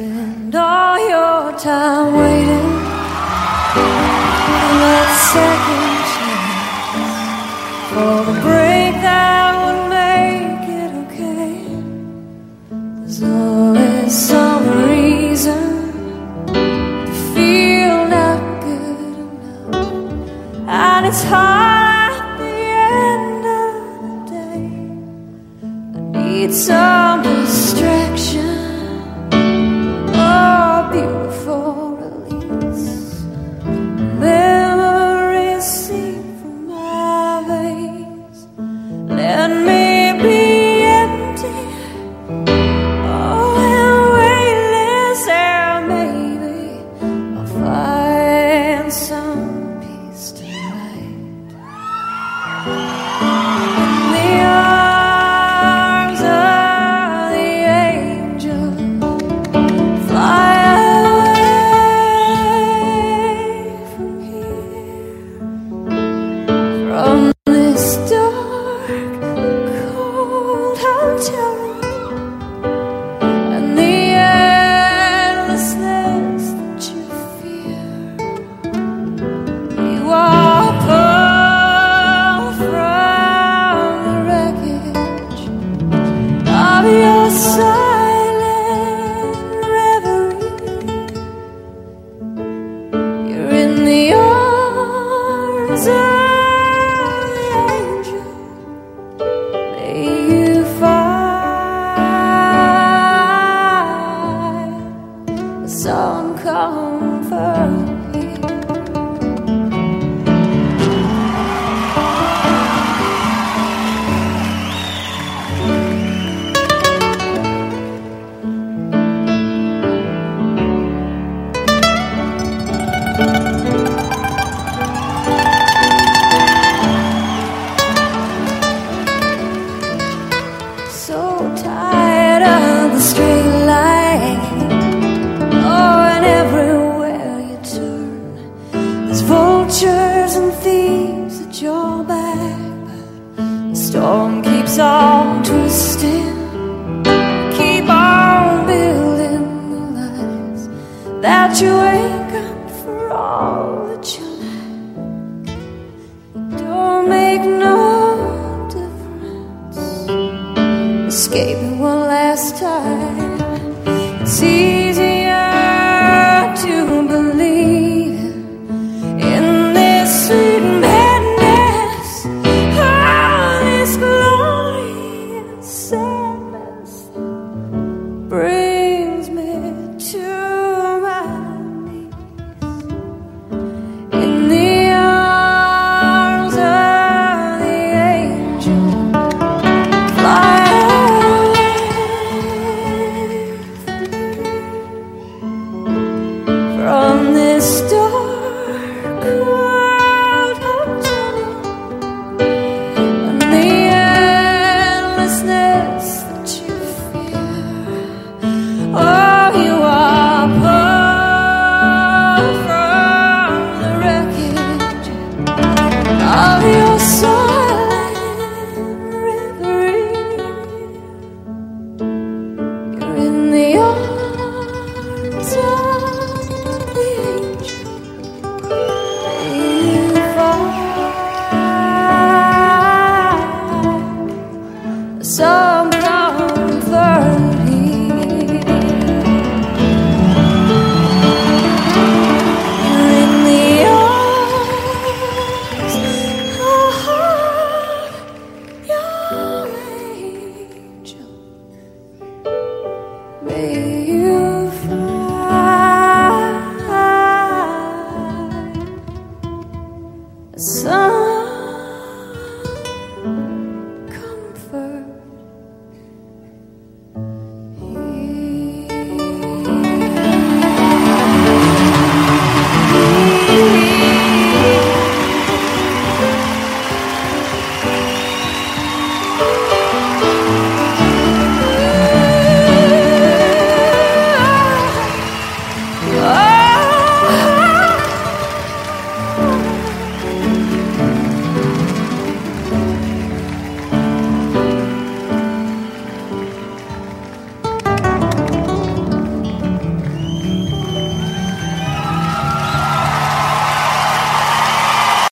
spend all your time waiting for that second chance for the break that would make it okay. There's always some reason to feel not good enough, and it's hard at the end of the day. I need some In arms that you wake up for all that you lack. Don't make no difference escaping one last time. Easy